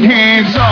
hands up.